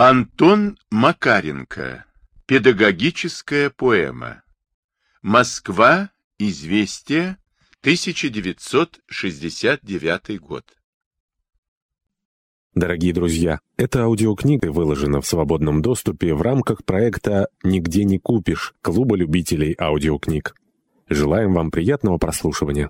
Антон Макаренко. Педагогическая поэма. Москва. Известия. 1969 год. Дорогие друзья, эта аудиокнига выложена в свободном доступе в рамках проекта «Нигде не купишь» Клуба любителей аудиокниг. Желаем вам приятного прослушивания.